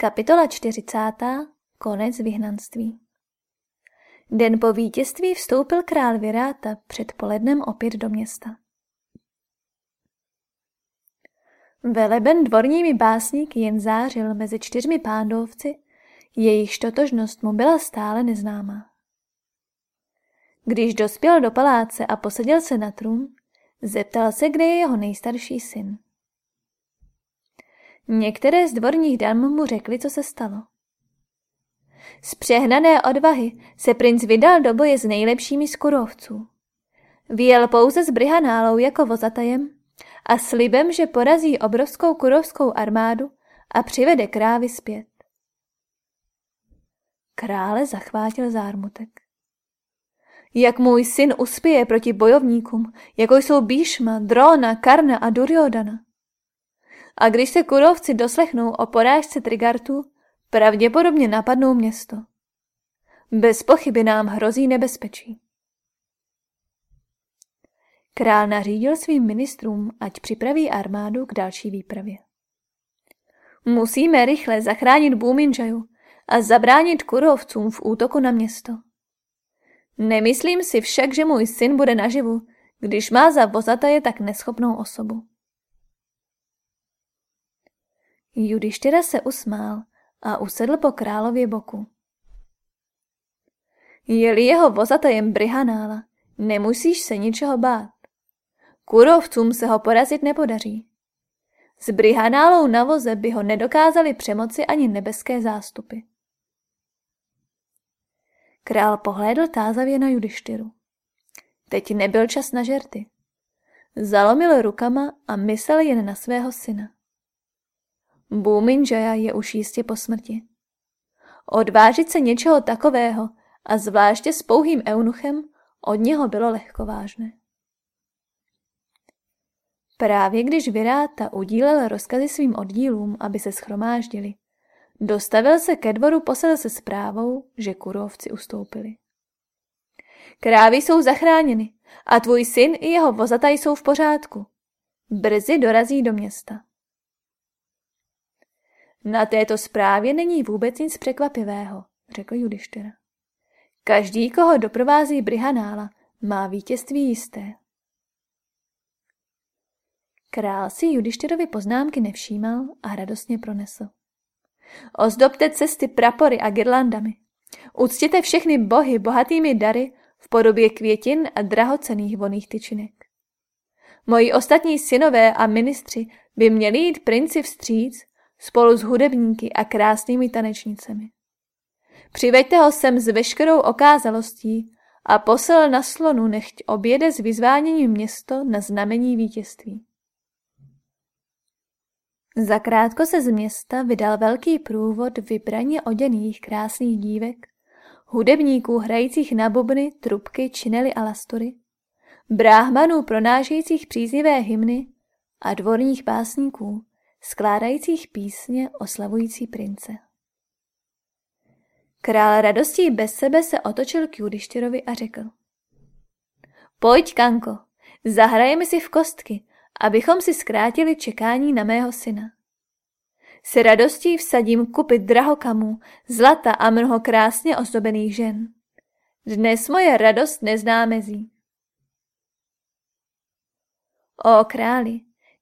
Kapitola 40. Konec vyhnanství Den po vítězství vstoupil král Viráta před polednem opět do města. Veleben dvorními básníky jen zářil mezi čtyřmi pándovci, jejichž totožnost mu byla stále neznámá. Když dospěl do paláce a posadil se na trůn, zeptal se, kde je jeho nejstarší syn. Některé z dvorních dam mu řekli, co se stalo. Z přehnané odvahy se princ vydal do boje s nejlepšími z kurovců. Vyjel pouze s brihanálou jako vozatajem a slibem, že porazí obrovskou kurovskou armádu a přivede krávy zpět. Krále zachvátil zármutek. Jak můj syn uspěje proti bojovníkům, jako jsou Bíšma, Drona, Karna a Duryodana. A když se kurovci doslechnou o porážce Trigartu, pravděpodobně napadnou město. Bez pochyby nám hrozí nebezpečí. Král nařídil svým ministrům, ať připraví armádu k další výpravě. Musíme rychle zachránit Bůminžaju a zabránit kurovcům v útoku na město. Nemyslím si však, že můj syn bude naživu, když má za vozataje tak neschopnou osobu. Judištyra se usmál a usedl po králově boku. Je-li jeho vozatajem Brihanála, nemusíš se ničeho bát. Kurovcům se ho porazit nepodaří. S Brihanálou na voze by ho nedokázali přemoci ani nebeské zástupy. Král pohlédl tázavě na Judištyru. Teď nebyl čas na žerty. Zalomil rukama a myslel jen na svého syna. Bůminžaja je už jistě po smrti. Odvážit se něčeho takového a zvláště s pouhým eunuchem od něho bylo lehkovážné. Právě když Viráta udílel rozkazy svým oddílům, aby se schromáždili, dostavil se ke dvoru posel se zprávou, že kurovci ustoupili. Krávy jsou zachráněny a tvůj syn i jeho vozataj jsou v pořádku. Brzy dorazí do města. Na této zprávě není vůbec nic překvapivého, řekl Judištyra. Každý, koho doprovází Brihanála, má vítězství jisté. Král si Judištyrovi poznámky nevšímal a radostně pronesl. Ozdobte cesty prapory a girlandami. Uctěte všechny bohy bohatými dary v podobě květin a drahocených voných tyčinek. Moji ostatní synové a ministři by měli jít princi vstříc spolu s hudebníky a krásnými tanečnicemi. Přiveďte ho sem s veškerou okázalostí a posel na slonu nechť objede s vyzváněním město na znamení vítězství. Zakrátko se z města vydal velký průvod vybraně oděných krásných dívek, hudebníků hrajících na bubny, trubky, činely a lastury, bráhmanů pronášejících příznivé hymny a dvorních básníků, skládajících písně oslavující prince. Král radostí bez sebe se otočil k Judištěrovi a řekl. Pojď, Kanko, zahrajeme si v kostky, abychom si zkrátili čekání na mého syna. S radostí vsadím kupy drahokamů, zlata a mnoho krásně ozdobených žen. Dnes moje radost nezná mezí. O králi,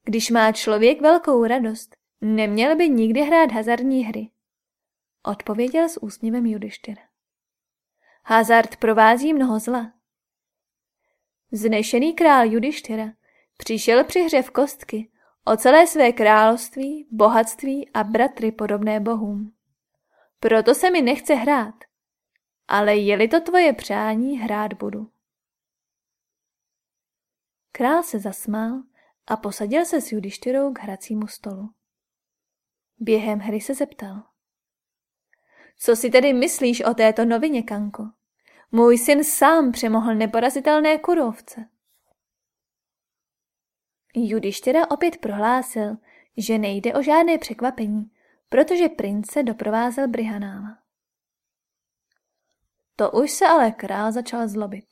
když má člověk velkou radost, neměl by nikdy hrát hazardní hry. Odpověděl s úsměvem Judištyr. Hazard provází mnoho zla. Znešený král Judištyra přišel při hře v kostky o celé své království, bohatství a bratry podobné bohům. Proto se mi nechce hrát, ale je-li to tvoje přání, hrát budu. Král se zasmál a posadil se s Judištyrou k hracímu stolu. Během hry se zeptal. Co si tedy myslíš o této novině, Kanko? Můj syn sám přemohl neporazitelné kurovce. Judištěra opět prohlásil, že nejde o žádné překvapení, protože prince doprovázel Brihanála. To už se ale král začal zlobit.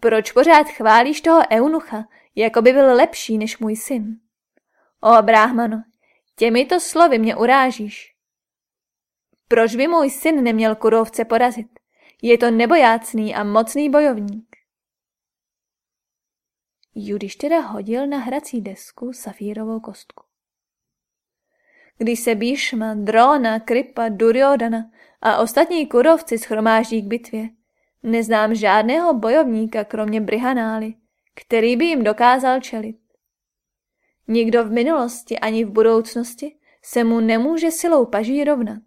Proč pořád chválíš toho eunucha, jako by byl lepší než můj syn? O, bráhmano, těmito slovy mě urážíš. Proč by můj syn neměl kurovce porazit? Je to nebojácný a mocný bojovník. Judištěra hodil na hrací desku safírovou kostku. Když se Bíšma, Drona, Kripa, Duryodana a ostatní kurovci schromáždí k bitvě, neznám žádného bojovníka kromě Brihanály, který by jim dokázal čelit. Nikdo v minulosti ani v budoucnosti se mu nemůže silou paží rovnat.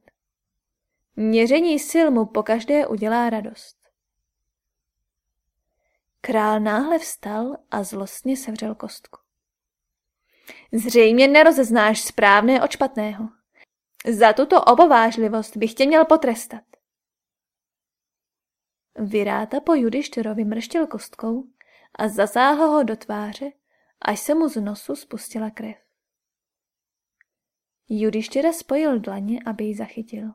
Měření sil mu pokaždé udělá radost. Král náhle vstal a zlostně sevřel kostku. Zřejmě nerozeznáš správné od špatného. Za tuto obovážlivost bych tě měl potrestat. Viráta po Judištyrovi mrštil kostkou a zasáhl ho do tváře, až se mu z nosu spustila krev. Judištyra spojil dlaně, aby ji zachytil.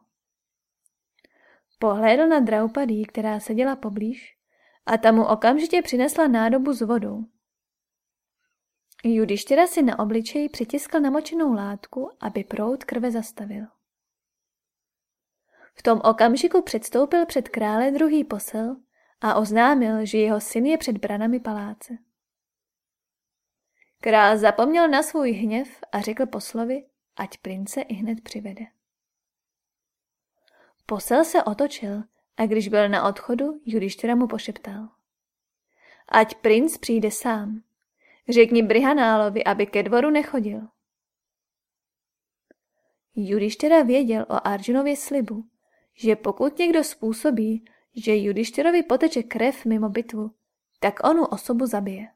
Pohlédl na Draupadí, která seděla poblíž, a ta mu okamžitě přinesla nádobu s vodou. Judištěra si na obličej přitiskl namočenou látku, aby proud krve zastavil. V tom okamžiku předstoupil před krále druhý posel a oznámil, že jeho syn je před branami paláce. Král zapomněl na svůj hněv a řekl poslovi, ať prince i hned přivede. Posel se otočil a když byl na odchodu, Judištěra mu pošeptal. Ať princ přijde sám. Řekni Brihanálovi, aby ke dvoru nechodil. Judištěra věděl o Arjunově slibu, že pokud někdo způsobí, že Judištěrovi poteče krev mimo bitvu, tak onu osobu zabije.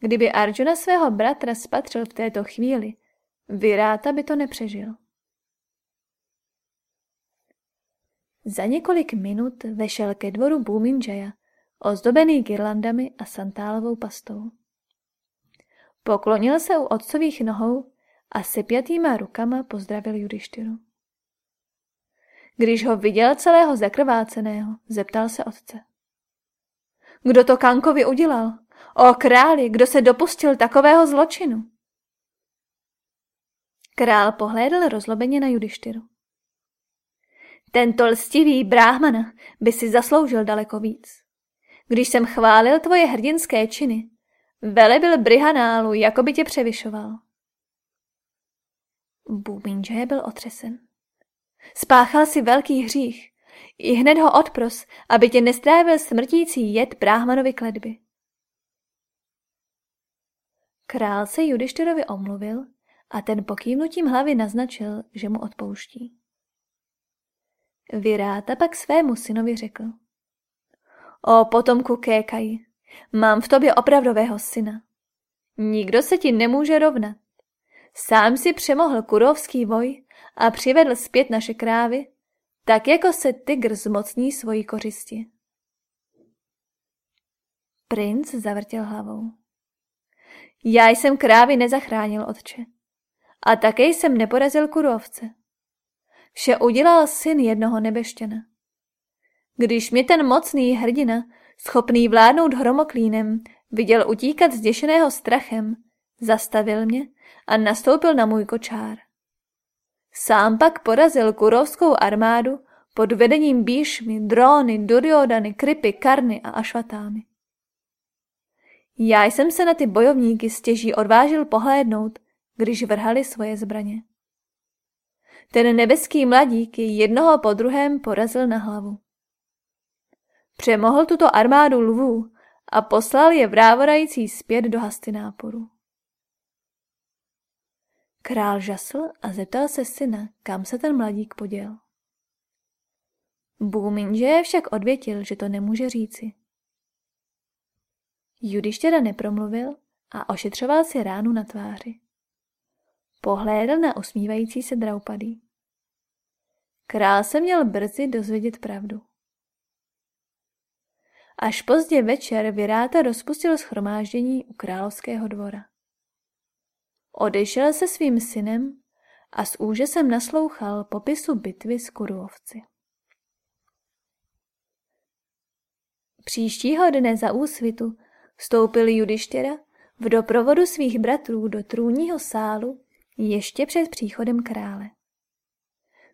Kdyby Arjuna svého bratra spatřil v této chvíli, Viráta by to nepřežil. Za několik minut vešel ke dvoru Bhuminjaya, ozdobený girlandami a santálovou pastou. Poklonil se u otcových nohou a sepjatýma rukama pozdravil Judištyru. Když ho viděl celého zakrváceného, zeptal se otce. Kdo to Kankovi udělal? O králi, kdo se dopustil takového zločinu? Král pohlédl rozlobeně na Judištyru. Tento lstivý bráhmana by si zasloužil daleko víc. Když jsem chválil tvoje hrdinské činy, velebil Brihanálu, jako by tě převyšoval. Bůminže byl otřesen. Spáchal si velký hřích. I hned ho odpros, aby tě nestrávil smrtící jed bráhmanovi kledby. Král se Judištyrovi omluvil a ten pokývnutím hlavy naznačil, že mu odpouští. Viráta pak svému synovi řekl. O potomku Kékaji, mám v tobě opravdového syna. Nikdo se ti nemůže rovnat. Sám si přemohl kurovský voj a přivedl zpět naše krávy, tak jako se tygr zmocní svojí kořisti. Princ zavrtěl hlavou. Já jsem krávy nezachránil, otče. A také jsem neporazil kurovce. Vše udělal syn jednoho nebeštěna. Když mě ten mocný hrdina, schopný vládnout hromoklínem, viděl utíkat zděšeného strachem, zastavil mě a nastoupil na můj kočár. Sám pak porazil kurovskou armádu pod vedením Bíšmy, Dróny, Duryodany, Krypy, Karny a Ašvatámy. Já jsem se na ty bojovníky stěží odvážil pohlédnout, když vrhali svoje zbraně. Ten nebeský mladík je jednoho po druhém porazil na hlavu. Přemohl tuto armádu lvů a poslal je vrávorající zpět do Hastináporu. Král žasl a zeptal se syna, kam se ten mladík poděl. Bůminže však odvětil, že to nemůže říci. Judištěra nepromluvil a ošetřoval si ránu na tváři. Pohlédl na usmívající se Draupadý. Král se měl brzy dozvědět pravdu. Až pozdě večer Viráta rozpustil schromáždění u královského dvora. Odešel se svým synem a s úžasem naslouchal popisu bitvy s kuruovci. Příštího dne za úsvitu vstoupil Judištěra v doprovodu svých bratrů do trůního sálu ještě před příchodem krále.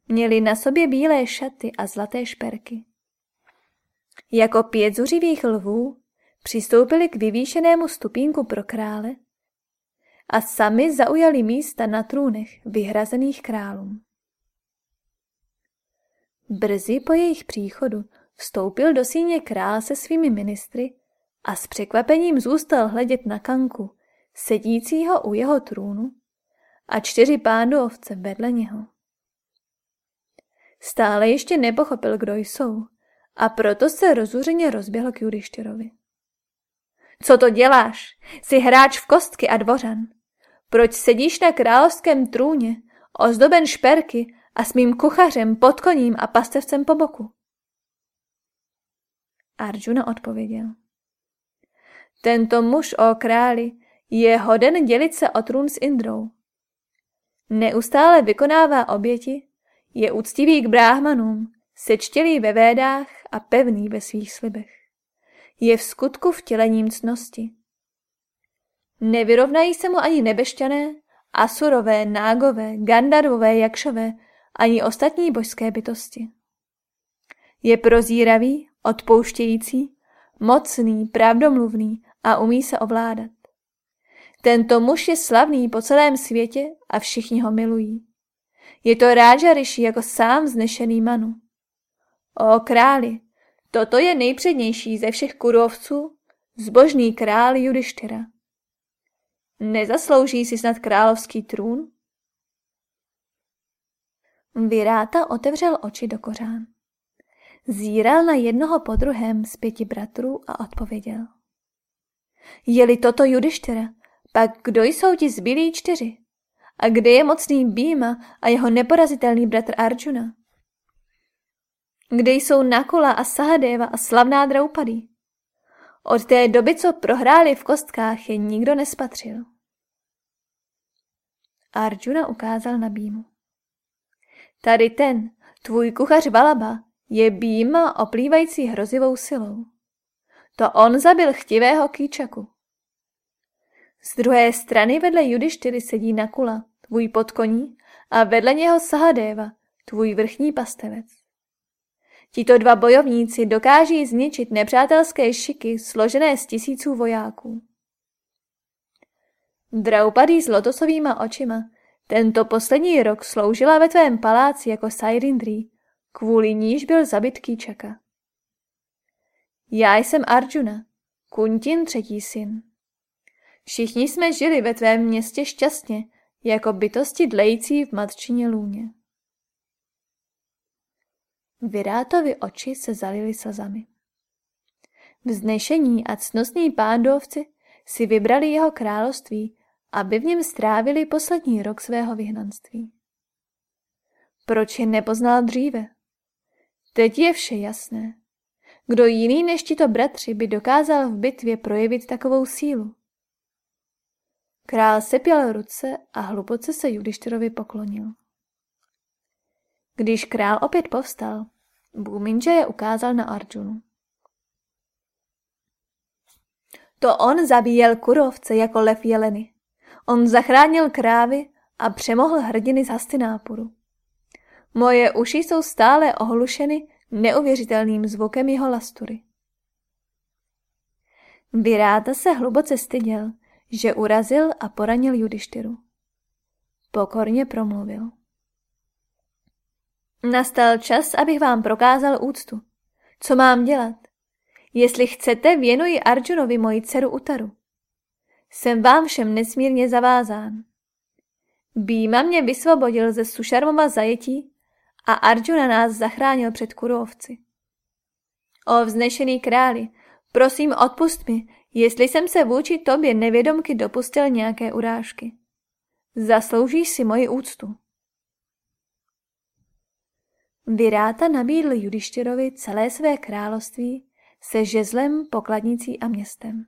Měli na sobě bílé šaty a zlaté šperky. Jako pět zuřivých lvů přistoupili k vyvýšenému stupínku pro krále a sami zaujali místa na trůnech vyhrazených králům. Brzy po jejich příchodu vstoupil do síně král se svými ministry a s překvapením zůstal hledět na kanku, sedícího u jeho trůnu a čtyři pánu ovce vedle něho. Stále ještě nepochopil, kdo jsou a proto se rozuřeně rozběhl k Judištyrovi. Co to děláš? Jsi hráč v kostky a dvořan. Proč sedíš na královském trůně, ozdoben šperky a s mým kuchařem, podkoním a pastevcem po boku? Arjuna odpověděl. Tento muž o králi je hoden dělit se o trůn s Indrou. Neustále vykonává oběti, je úctivý k bráhmanům, sečtělý ve védách a pevný ve svých slibech. Je v skutku vtělením cnosti. Nevyrovnají se mu ani nebešťané, asurové, nágové, gandarvové, jakšové, ani ostatní božské bytosti. Je prozíravý, odpouštějící, mocný, pravdomluvný a umí se ovládat. Tento muž je slavný po celém světě a všichni ho milují. Je to Ráža Rishi jako sám znešený Manu. O králi, toto je nejpřednější ze všech kurovců, zbožný král Judištyra. Nezaslouží si snad královský trůn? Viráta otevřel oči do kořán. Zíral na jednoho po druhém z pěti bratrů a odpověděl. Je-li toto Judištyra, pak kdo jsou ti zbylí čtyři? A kde je mocný Býma a jeho neporazitelný bratr Arjuna? Kde jsou Nakula a Sahadeva a slavná Draupadi? Od té doby, co prohráli v kostkách, je nikdo nespatřil. Arjuna ukázal na Bímu. Tady ten, tvůj kuchař Valaba, je Býma oplývající hrozivou silou. To on zabil chtivého kýčaku. Z druhé strany vedle Judištyry sedí Nakula, tvůj podkoní, a vedle něho Sahadeva, tvůj vrchní pastevec. Tito dva bojovníci dokáží zničit nepřátelské šiky složené z tisíců vojáků. Draupadý s lotosovýma očima tento poslední rok sloužila ve tvém paláci jako Sairindri, kvůli níž byl zabit Kýčaka. Já jsem Arjuna, Kuntin třetí syn. Všichni jsme žili ve tvém městě šťastně, jako bytosti dlející v matčině lůně. Virátovi oči se zalily slzami. Vznešení a cnostní pándovci si vybrali jeho království, aby v něm strávili poslední rok svého vyhnanství. Proč je nepoznal dříve? Teď je vše jasné. Kdo jiný než tito bratři by dokázal v bitvě projevit takovou sílu? Král sepěl ruce a hluboce se Judištyrovi poklonil. Když král opět povstal, Bůminže je ukázal na Arjunu. To on zabíjel kurovce jako lev jeleny. On zachránil krávy a přemohl hrdiny z Hastinápuru. Moje uši jsou stále ohlušeny neuvěřitelným zvukem jeho lastury. Viráta se hluboce styděl, že urazil a poranil Judištyru. Pokorně promluvil. Nastal čas, abych vám prokázal úctu. Co mám dělat? Jestli chcete, věnuji Arjunovi moji dceru Utaru. Jsem vám všem nesmírně zavázán. Býma mě vysvobodil ze Sušarmova zajetí a Arjuna nás zachránil před kurovci. O vznešený králi, prosím odpust mi, jestli jsem se vůči tobě nevědomky dopustil nějaké urážky. Zasloužíš si moji úctu. Viráta nabídl Judištěrovi celé své království se žezlem, pokladnicí a městem.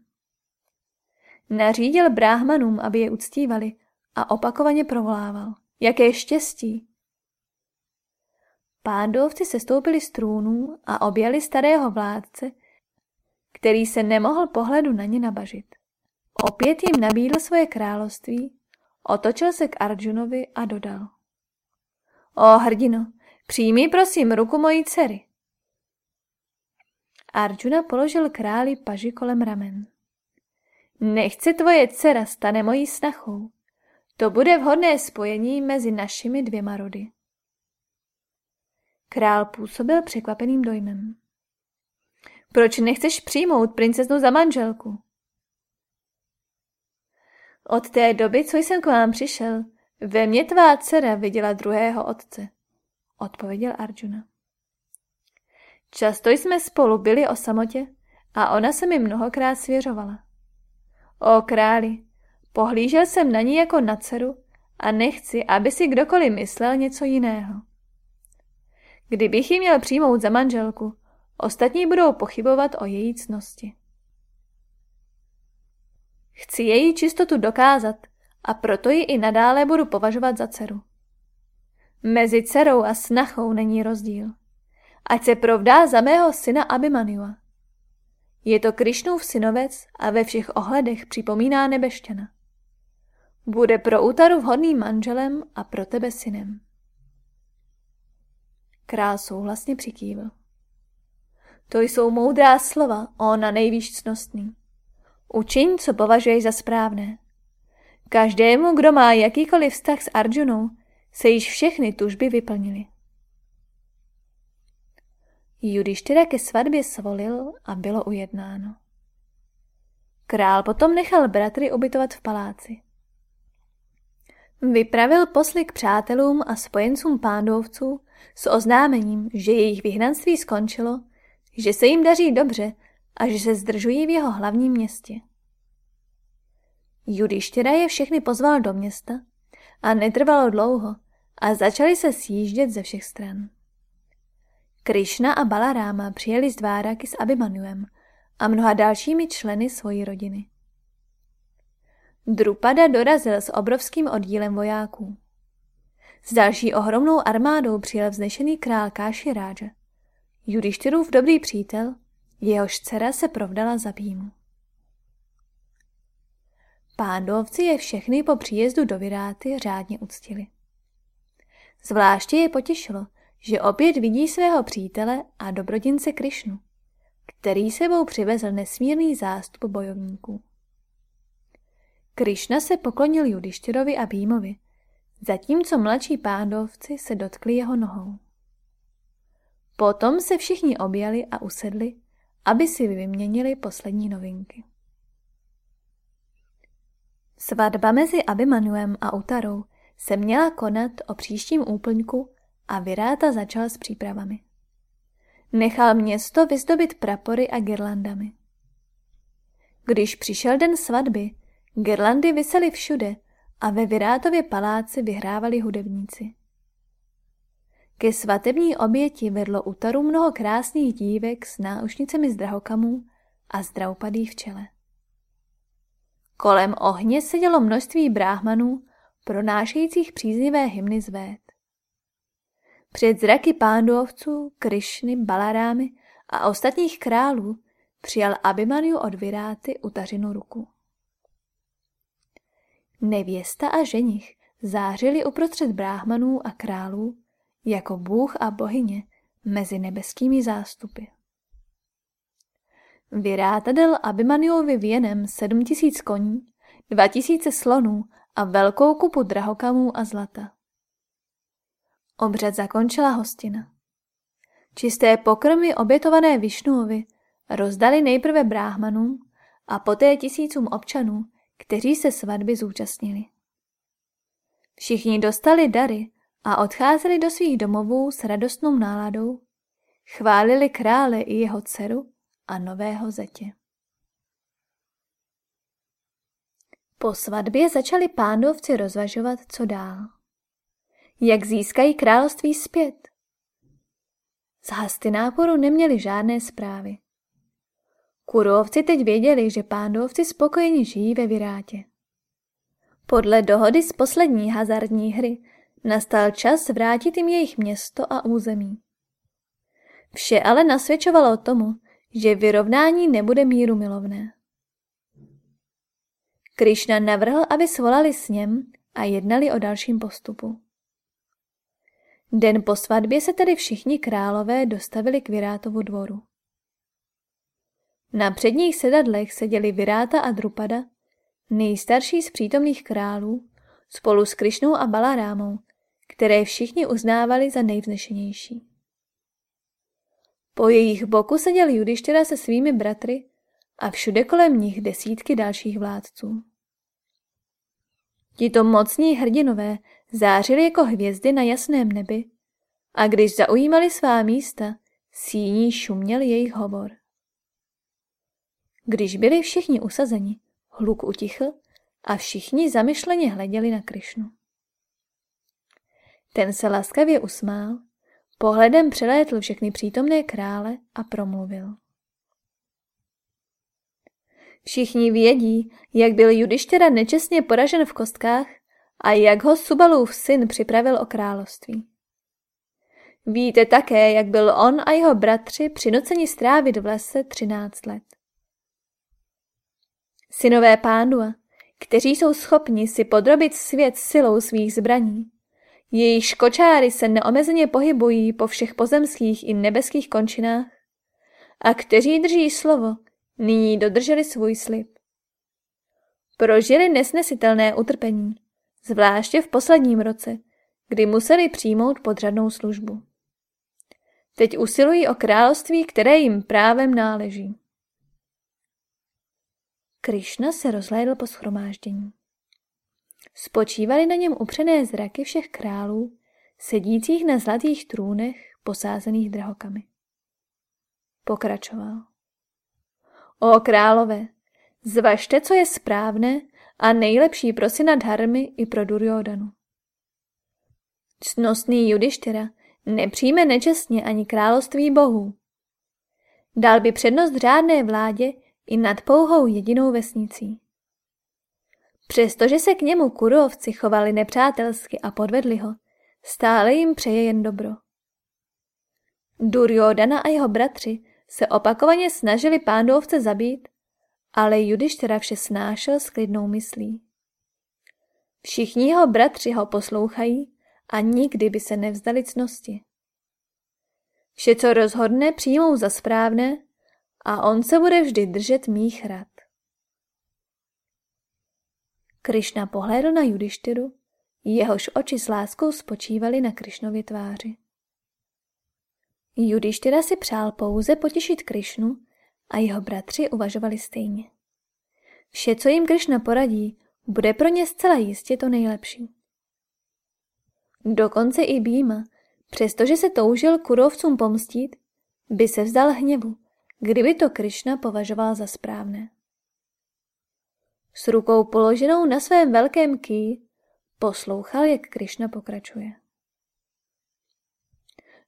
Nařídil bráhmanům, aby je uctívali a opakovaně provolával. Jaké štěstí! Pándovci se stoupili z trůnů a objali starého vládce, který se nemohl pohledu na ně nabažit. Opět jim nabídl svoje království, otočil se k Arjunovi a dodal. O hrdino, Přijmi prosím ruku mojí dcery. Arjuna položil králi paži kolem ramen. Nechce tvoje dcera stane mojí snachou. To bude vhodné spojení mezi našimi dvěma rody. Král působil překvapeným dojmem. Proč nechceš přijmout princeznu za manželku? Od té doby, co jsem k vám přišel, ve mně tvá dcera viděla druhého otce, odpověděl Arjuna. Často jsme spolu byli o samotě a ona se mi mnohokrát svěřovala. O králi, pohlížel jsem na ní jako na dceru a nechci, aby si kdokoliv myslel něco jiného. Kdybych ji měl přijmout za manželku, ostatní budou pochybovat o její cnosti. Chci její čistotu dokázat a proto ji i nadále budu považovat za dceru. Mezi dcerou a snachou není rozdíl. Ať se provdá za mého syna Abimaniua. Je to Krišnův synovec a ve všech ohledech připomíná nebešťana. Bude pro útaru vhodným manželem a pro tebe synem. Král souhlasně přikývil. To jsou moudrá slova, ona nejvýš cnostný. Učiň, co považuješ za správné. Každému, kdo má jakýkoliv vztah s Arjunou, se již všechny tužby vyplnily. Judištyra ke svatbě svolil a bylo ujednáno. Král potom nechal bratry ubytovat v paláci. Vypravil posly k přátelům a spojencům pándovců s oznámením, že jejich vyhnanství skončilo, že se jim daří dobře a že se zdržují v jeho hlavním městě. Judištěra je všechny pozval do města a netrvalo dlouho a začali se sjíždět ze všech stran. Krišna a Balaráma přijeli z Dváraky s Abhimanuem a mnoha dalšími členy svojí rodiny. Drupada dorazil s obrovským oddílem vojáků. S další ohromnou armádou přijel vznešený král Káši Ráža. Judištyrův dobrý přítel, jehož dcera se provdala za Bímu. Pándovci je všechny po příjezdu do Viráty řádně uctili. Zvláště je potěšilo, že opět vidí svého přítele a dobrodince Krišnu, který sebou přivezl nesmírný zástup bojovníků. Krišna se poklonil Judištěrovi a Bímovi, zatímco mladší pándovci se dotkli jeho nohou. Potom se všichni objali a usedli, aby si vyměnili poslední novinky. Svatba mezi Abimanuem a Utarou se měla konat o příštím úplňku a Viráta začal s přípravami. Nechal město vyzdobit prapory a girlandami. Když přišel den svatby, girlandy visely všude a ve Virátově paláci vyhrávali hudebníci. Ke svatební oběti vedlo u Taru mnoho krásných dívek s náušnicemi z drahokamů a z draupadí v čele. Kolem ohně sedělo množství bráhmanů, pronášejících příznivé hymny z vét. Před zraky pándovců, Krišny, Balarámy a ostatních králů přijal Abimaniu od Viráty utařinu ruku. Nevěsta a ženich zářili uprostřed bráhmanů a králů jako bůh a bohyně mezi nebeskými zástupy. Viráta dal Abimaniovi věnem sedm tisíc koní, dva tisíce slonů a velkou kupu drahokamů a zlata. Obřad zakončila hostina. Čisté pokrmy obětované Višnuovi rozdali nejprve bráhmanům a poté tisícům občanů, kteří se svatby zúčastnili. Všichni dostali dary a odcházeli do svých domovů s radostnou náladou, chválili krále i jeho dceru a nového zetě. Po svatbě začali pándovci rozvažovat, co dál. Jak získají království zpět? Z Hastináporu neměli žádné zprávy. Kurovci teď věděli, že pándovci spokojeni žijí ve Virátě. Podle dohody z poslední hazardní hry nastal čas vrátit jim jejich město a území. Vše ale nasvědčovalo tomu, že vyrovnání nebude míru milovné. Krišna navrhl, aby svolali s něm a jednali o dalším postupu. Den po svatbě se tedy všichni králové dostavili k Virátovu dvoru. Na předních sedadlech seděli Viráta a Drupada, nejstarší z přítomných králů, spolu s Krišnou a Balarámou, které všichni uznávali za nejvznešenější. Po jejich boku seděl Judištěra se svými bratry a všude kolem nich desítky dalších vládců. Tito mocní hrdinové zářili jako hvězdy na jasném nebi a když zaujímali svá místa, síní šuměl jejich hovor. Když byli všichni usazeni, hluk utichl a všichni zamyšleně hleděli na Krišnu. Ten se laskavě usmál, pohledem přelétl všechny přítomné krále a promluvil. Všichni vědí, jak byl Judištěra nečestně poražen v kostkách a jak ho Subalův syn připravil o království. Víte také, jak byl on a jeho bratři přinuceni strávit v lese třináct let. Synové pánua, kteří jsou schopni si podrobit svět silou svých zbraní, jejich kočáry se neomezeně pohybují po všech pozemských i nebeských končinách a kteří drží slovo, nyní dodrželi svůj slib. Prožili nesnesitelné utrpení, zvláště v posledním roce, kdy museli přijmout podřadnou službu. Teď usilují o království, které jim právem náleží. Krišna se rozhlédl po schromáždění. Spočívali na něm upřené zraky všech králů, sedících na zlatých trůnech posázených drahokami. Pokračoval. O králové, zvažte, co je správné a nejlepší pro syna Dharmy i pro Duryodanu. Cnostný Judištyra nepřijme nečestně ani království bohů. Dal by přednost řádné vládě i nad pouhou jedinou vesnicí. Přestože se k němu kurovci chovali nepřátelsky a podvedli ho, stále jim přeje jen dobro. Duryodana a jeho bratři se opakovaně snažili pándovce zabít, ale Judištěra vše snášel s klidnou myslí. Všichni jeho bratři ho poslouchají a nikdy by se nevzdali cnosti. Vše, co rozhodne, přijmou za správné a on se bude vždy držet mých rad. Krišna pohlédl na Judištyru, jehož oči s láskou spočívaly na Krišnově tváři. Judištyra si přál pouze potěšit Krišnu a jeho bratři uvažovali stejně. Vše, co jim Krišna poradí, bude pro ně zcela jistě to nejlepší. Dokonce i Býma, přestože se toužil kurovcům pomstit, by se vzdal hněvu, kdyby to Krišna považoval za správné. S rukou položenou na svém velkém ký poslouchal, jak Krišna pokračuje.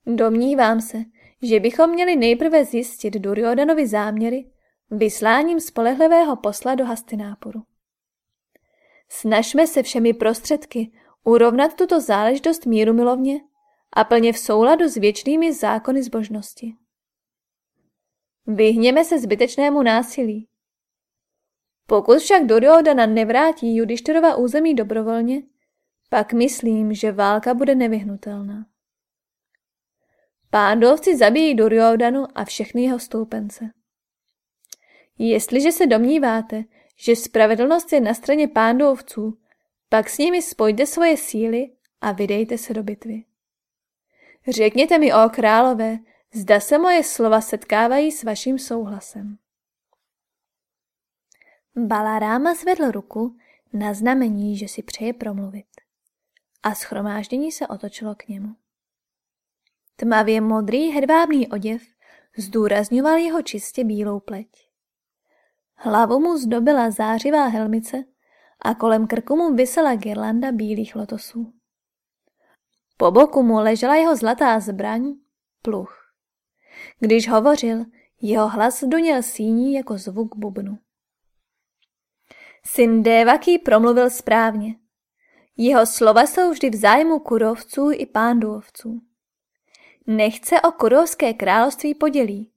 Domnívám se, že bychom měli nejprve zjistit Duryodanovi záměry vysláním spolehlivého posla do Hastináporu. Snažme se všemi prostředky urovnat tuto záležitost míru milovně a plně v souladu s věčnými zákony zbožnosti. Vyhněme se zbytečnému násilí. Pokud však Duryodana nevrátí Judišterova území dobrovolně, pak myslím, že válka bude nevyhnutelná. Pándovci zabijí Duryodanu a všechny jeho stoupence. Jestliže se domníváte, že spravedlnost je na straně pándovců, pak s nimi spojte svoje síly a vydejte se do bitvy. Řekněte mi, o králové, zda se moje slova setkávají s vaším souhlasem. Balaráma zvedl ruku na znamení, že si přeje promluvit. A schromáždění se otočilo k němu. Tmavě modrý hedvábný oděv zdůrazňoval jeho čistě bílou pleť. Hlavu mu zdobila zářivá helmice a kolem krku mu vysela girlanda bílých lotosů. Po boku mu ležela jeho zlatá zbraň, pluch. Když hovořil, jeho hlas doněl síní jako zvuk bubnu. Syn Devaký promluvil správně. Jeho slova jsou vždy v zájmu kurovců i Nechce o kurovské království podělí.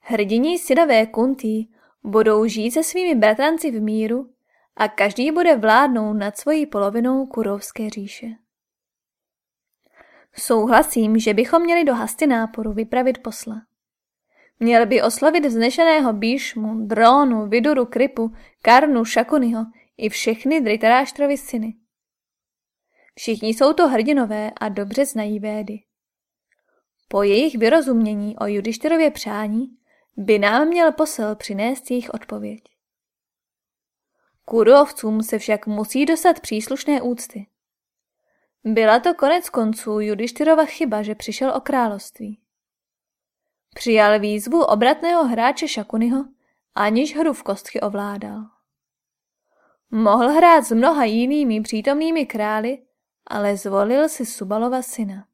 Hrdiní synové Kuntý budou žít se svými bratranci v míru a každý bude vládnout nad svojí polovinou kurovské říše. Souhlasím, že bychom měli do Hastináporu vypravit posla. Měl by oslavit vznešeného Bíšmu, Drónu, Viduru, Kripu, Karnu, Šakuniho i všechny Dritaráštrovi syny. Všichni jsou to hrdinové a dobře znají védy. Po jejich vyrozumění o Judištyrově přání by nám měl posel přinést jejich odpověď. Kurovcům se však musí dostat příslušné úcty. Byla to konec konců Judištyrova chyba, že přišel o království. Přijal výzvu obratného hráče Šakuniho, aniž hru v kostky ovládal. Mohl hrát s mnoha jinými přítomnými králi, ale zvolil si Subalova syna.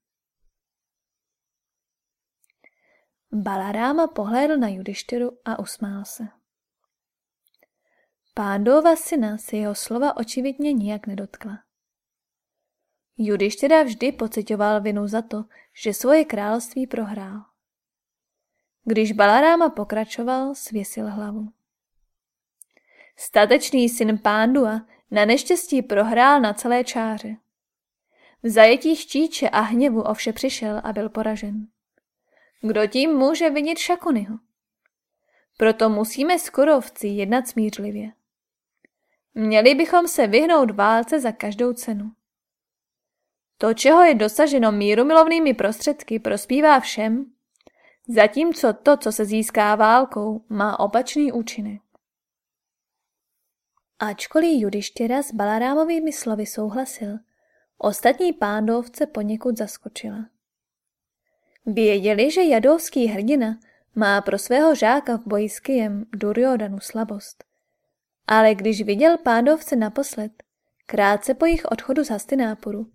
Balaráma pohlédl na Judištyru a usmál se. Pándova syna se jeho slova očividně nijak nedotkla. Judištyra vždy pocitoval vinu za to, že svoje království prohrál. Když Balaráma pokračoval, svěsil hlavu. Statečný syn Pándua na neštěstí prohrál na celé čáře. V zajetí štíče a hněvu ovše přišel a byl poražen. Kdo tím může vinit Šakonyho? Proto musíme s kurovci jednat smířlivě. Měli bychom se vyhnout válce za každou cenu. To, čeho je dosaženo míru milovnými prostředky, prospívá všem, zatímco to, co se získá válkou, má opačný účinek. Ačkoliv Judištěra s Balarámovými slovy souhlasil, ostatní pándovce poněkud zaskočila. Věděli, že jadovský hrdina má pro svého žáka v boji s Kijem Duryodanu slabost. Ale když viděl pándovce naposled, krátce po jejich odchodu z Hastináporu,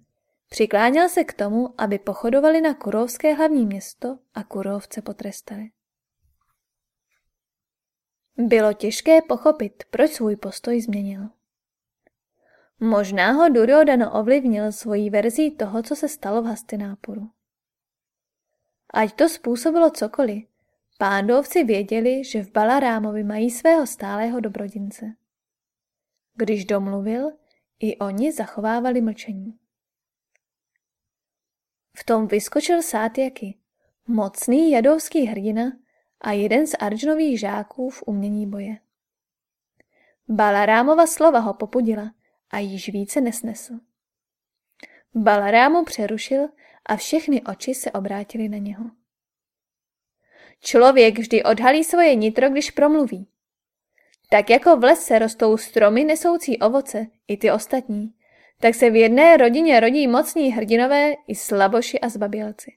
přikláněl se k tomu, aby pochodovali na kurovské hlavní město a kurovce potrestali. Bylo těžké pochopit, proč svůj postoj změnil. Možná ho Duryodhana ovlivnil svojí verzí toho, co se stalo v Hastináporu. Ať to způsobilo cokoliv, pándovci věděli, že v Balarámovi mají svého stálého dobrodince. Když domluvil, i oni zachovávali mlčení. V tom vyskočil Sátyaky, mocný jadovský hrdina a jeden z Arjunových žáků v umění boje. Balarámova slova ho popudila a již více nesnesl. Balarámu přerušil a všechny oči se obrátily na něho. Člověk vždy odhalí svoje nitro, když promluví. Tak jako v lese rostou stromy nesoucí ovoce, i ty ostatní, tak se v jedné rodině rodí mocní hrdinové i slaboši a zbabělci.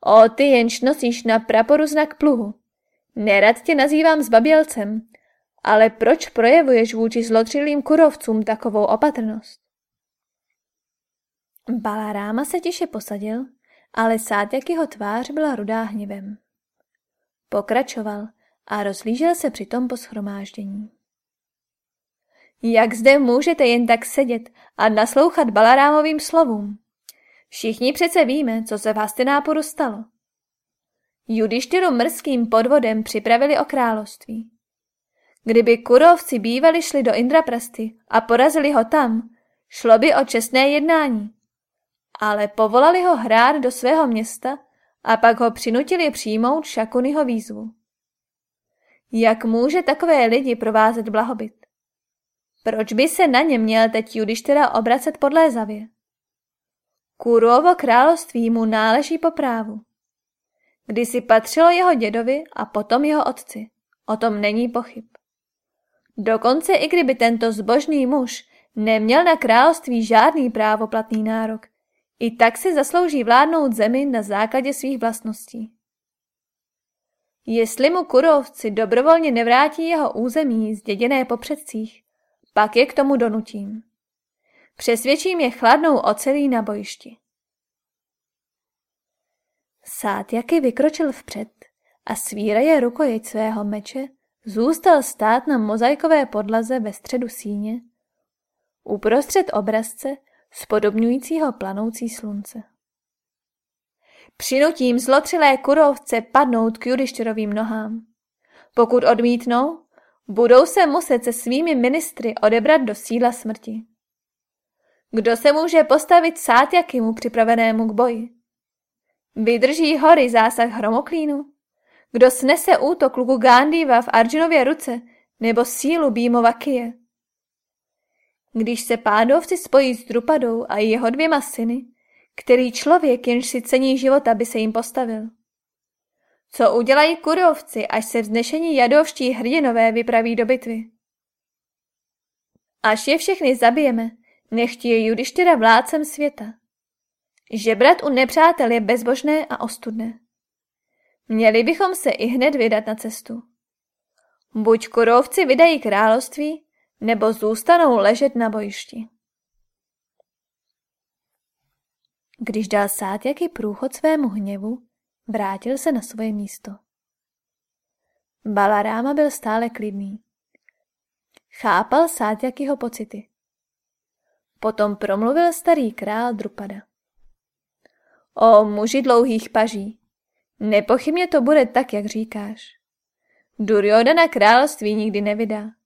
O, ty jenž nosíš na praporu znak pluhu. Nerad tě nazývám zbabělcem, ale proč projevuješ vůči zlotřilým kurovcům takovou opatrnost? Balaráma se tiše posadil, ale jeho tvář byla rudá hněvem. Pokračoval a rozlížel se přitom po schromáždění. Jak zde můžete jen tak sedět a naslouchat Balarámovým slovům? Všichni přece víme, co se v Hastináporu stalo. Judištyru mrským podvodem připravili o království. Kdyby kurovci bývali šli do Indraprasty a porazili ho tam, šlo by o čestné jednání. Ale povolali ho hrát do svého města a pak ho přinutili přijmout Šakuniho výzvu. Jak může takové lidi provázet blahobyt? Proč by se na ně měl teď Judištyra obracet podlézavě? Kurovo království mu náleží po právu. Kdysi patřilo jeho dědovi a potom jeho otci. O tom není pochyb. Dokonce i kdyby tento zbožný muž neměl na království žádný právoplatný nárok, i tak si zaslouží vládnout zemi na základě svých vlastností. Jestli mu kurovci dobrovolně nevrátí jeho území zděděné po předcích, pak je k tomu donutím. Přesvědčím je chladnou ocelí na bojišti. Sátjaky vykročil vpřed a svíraje rukojeť svého meče zůstal stát na mozaikové podlaze ve středu síně, uprostřed obrazce spodobňujícího planoucí slunce. Přinutím zlotřilé kurovce padnout k judištěrovým nohám. Pokud odmítnou, budou se muset se svými ministry odebrat do síla smrti. Kdo se může postavit Sátjakimu připravenému k boji? Vydrží hory zásah hromoklínu? Kdo snese útok luku Gandhiva v Arjunově ruce nebo sílu Bímova kije? Když se pádovci spojí s Drupadou a jeho dvěma syny, který člověk, jenž si cení života, by se jim postavil. Co udělají kurovci, až se vznešení jadovští hrdinové vypraví do bitvy? Až je všechny zabijeme, nechtí je Judištyra vládcem světa. Žebrat u nepřátel je bezbožné a ostudné. Měli bychom se i hned vydat na cestu. Buď kurovci vydají království, nebo zůstanou ležet na bojišti. Když dal jaký průchod svému hněvu, vrátil se na svoje místo. Balaráma byl stále klidný. Chápal jakýho pocity. Potom promluvil starý král Drupada. O muži dlouhých paží, nepochybně to bude tak, jak říkáš. Duryodana království nikdy nevydá.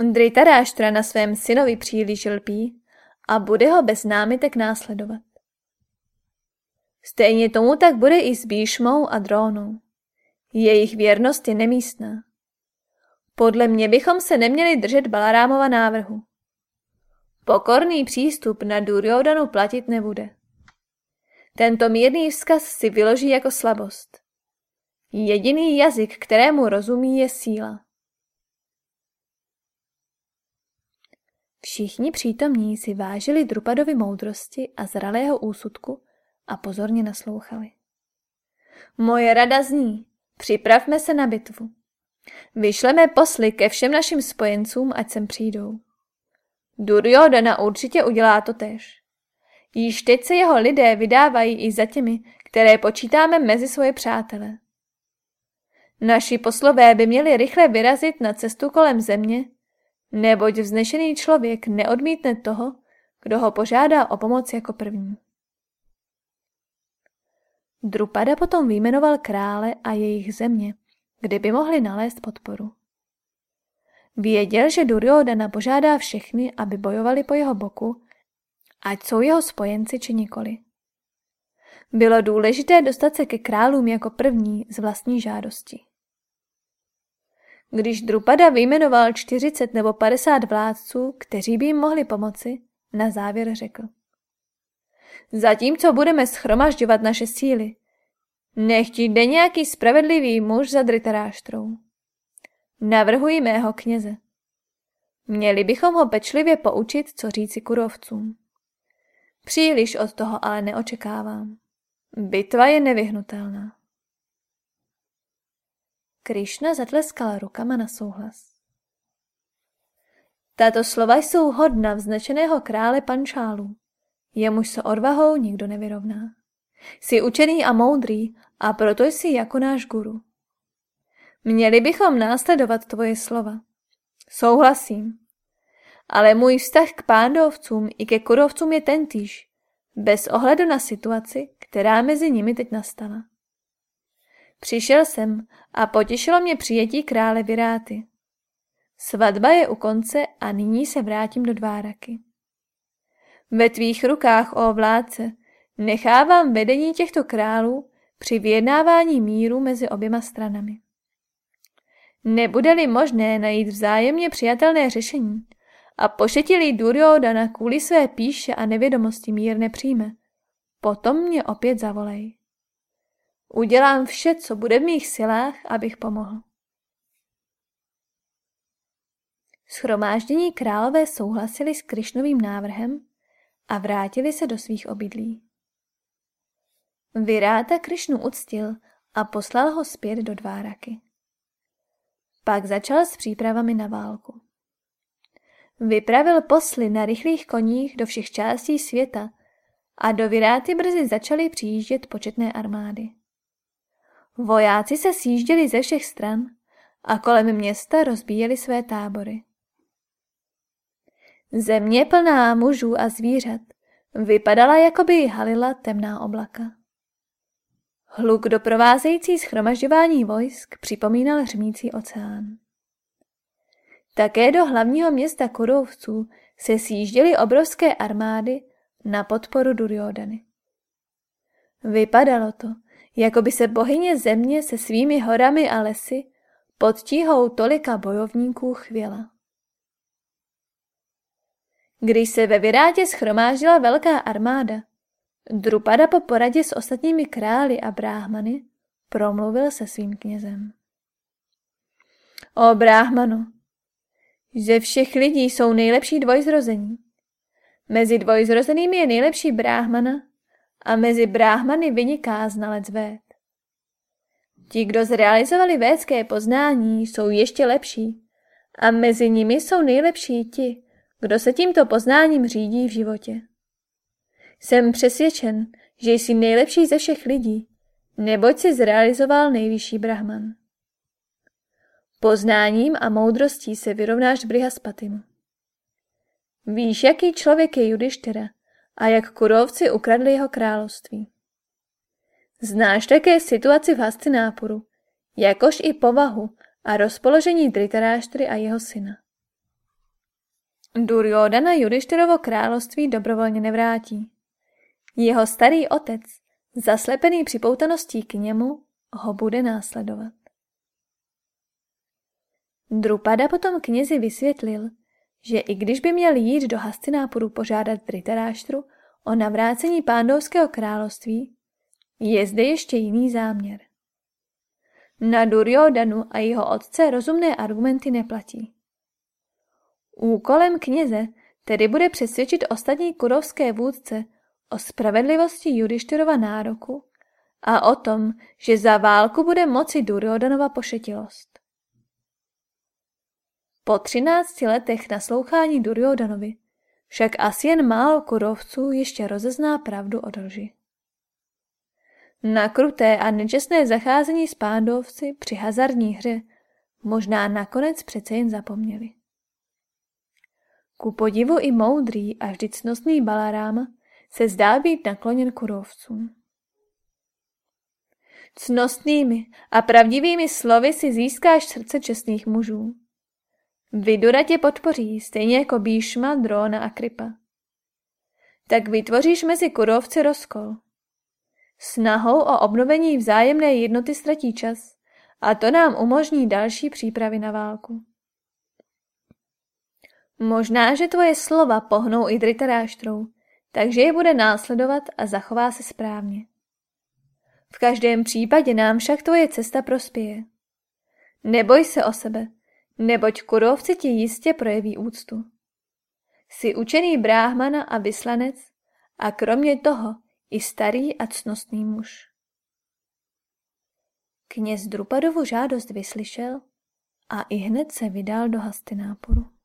Dritaráštra na svém synovi příliš lpí a bude ho bez námitek následovat. Stejně tomu tak bude i s Bíšmou a Drónou. Jejich věrnost je nemístná. Podle mě bychom se neměli držet Balarámova návrhu. Pokorný přístup na Duryodanu platit nebude. Tento mírný vzkaz si vyloží jako slabost. Jediný jazyk, kterému rozumí, je síla. Všichni přítomní si vážili Drupadovi moudrosti a zralého úsudku a pozorně naslouchali. Moje rada zní, připravme se na bitvu. Vyšleme posly ke všem našim spojencům, ať sem přijdou. Duryodhana určitě udělá to tež. Již teď se jeho lidé vydávají i za těmi, které počítáme mezi svoje přátele. Naši poslové by měli rychle vyrazit na cestu kolem země, neboť vznešený člověk neodmítne toho, kdo ho požádá o pomoc jako první. Drupada potom vyjmenoval krále a jejich země, kde by mohli nalézt podporu. Věděl, že Duryodhana požádá všechny, aby bojovali po jeho boku, ať jsou jeho spojenci či nikoli. Bylo důležité dostat se ke králům jako první z vlastní žádosti. Když Drupada vyjmenoval 40 nebo 50 vládců, kteří by jim mohli pomoci, na závěr řekl. Zatímco budeme schromažďovat naše síly, nechť jde nějaký spravedlivý muž za Dritaráštrou. Navrhuji mého kněze. Měli bychom ho pečlivě poučit, co říci kurovcům. Příliš od toho ale neočekávám. Bitva je nevyhnutelná. Krišna zatleskala rukama na souhlas. Tato slova jsou hodna vznačeného krále Pančálu. Jemuž se odvahou nikdo nevyrovná. Jsi učený a moudrý a proto jsi jako náš guru. Měli bychom následovat tvoje slova. Souhlasím. Ale můj vztah k pándovcům i ke kurovcům je tentýž, bez ohledu na situaci, která mezi nimi teď nastala. Přišel jsem a potěšilo mě přijetí krále Viráty. Svatba je u konce a nyní se vrátím do Dváraky. Ve tvých rukách, o vládce, nechávám vedení těchto králů při vyjednávání míru mezi oběma stranami. Nebude-li možné najít vzájemně přijatelné řešení a pošetilý Duryodana kvůli své píše a nevědomosti mír nepřijme, potom mě opět zavolej. Udělám vše, co bude v mých silách, abych pomohl. Schromáždění králové souhlasili s Krišnovým návrhem a vrátili se do svých obydlí. Viráta Krišnu uctil a poslal ho zpět do Dváraky. Pak začal s přípravami na válku. Vypravil posly na rychlých koních do všech částí světa a do Viráty brzy začaly přijíždět početné armády. Vojáci se sjížděli ze všech stran a kolem města rozbíjeli své tábory. Země plná mužů a zvířat vypadala, jako by halila temná oblaka. Hluk doprovázející schromažďování vojsk připomínal hřmící oceán. Také do hlavního města Kurovců se sjížděly obrovské armády na podporu Duryodany. Vypadalo to, jako by se bohyně země se svými horami a lesy pod tíhou tolika bojovníků chvěla. Když se ve Virátě schromáždila velká armáda, Drupada po poradě s ostatními králi a bráhmany promluvil se svým knězem. O bráhmanu, ze všech lidí jsou nejlepší dvojzrození. Mezi dvojzrozenými je nejlepší bráhmana a mezi bráhmany vyniká znalec véd. Ti, kdo zrealizovali védské poznání, jsou ještě lepší a mezi nimi jsou nejlepší ti, kdo se tímto poznáním řídí v životě. Jsem přesvědčen, že jsi nejlepší ze všech lidí, neboť si zrealizoval nejvyšší brahman. Poznáním a moudrostí se vyrovnáš Brihaspatimu. Víš, jaký člověk je Judištyra a jak kurovci ukradli jeho království. Znáš také situaci v Hastinápuru, jakož i povahu a rozpoložení Dritaráštry a jeho syna. Duryodana Judištyrovo království dobrovolně nevrátí. Jeho starý otec, zaslepený připoutaností k němu, ho bude následovat. Drupada potom knězi vysvětlil, že i když by měl jít do Hastinápuru požádat Dritaráštru o navrácení pándovského království, je zde ještě jiný záměr. Na Duryodanu a jeho otce rozumné argumenty neplatí. Úkolem kněze tedy bude přesvědčit ostatní kurovské vůdce o spravedlivosti Judištyrova nároku a o tom, že za válku bude moci Duryodanova pošetilost. Po třinácti letech naslouchání Duryodanovi však asi jen málo kurovců ještě rozezná pravdu o lži. Na kruté a nečestné zacházení s pándovci při hazardní hře možná nakonec přece jen zapomněli. Ku podivu i moudrý a vždy cnostný Balaráma se zdá být nakloněn kurovcům. Cnostnými a pravdivými slovy si získáš srdce čestných mužů. Vidura tě podpoří, stejně jako Bíšma, Drona a Kripa. Tak vytvoříš mezi kurovci rozkol. Snahou o obnovení vzájemné jednoty ztratí čas a to nám umožní další přípravy na válku. Možná, že tvoje slova pohnou i Dritaráštrou, takže je bude následovat a zachová se správně. V každém případě nám však tvoje cesta prospěje. Neboj se o sebe, neboť kurovci ti jistě projeví úctu. Jsi učený bráhmana a vyslanec a kromě toho i starý a cnostný muž. Kněz Drupadovu žádost vyslyšel a i hned se vydal do Hastináporu.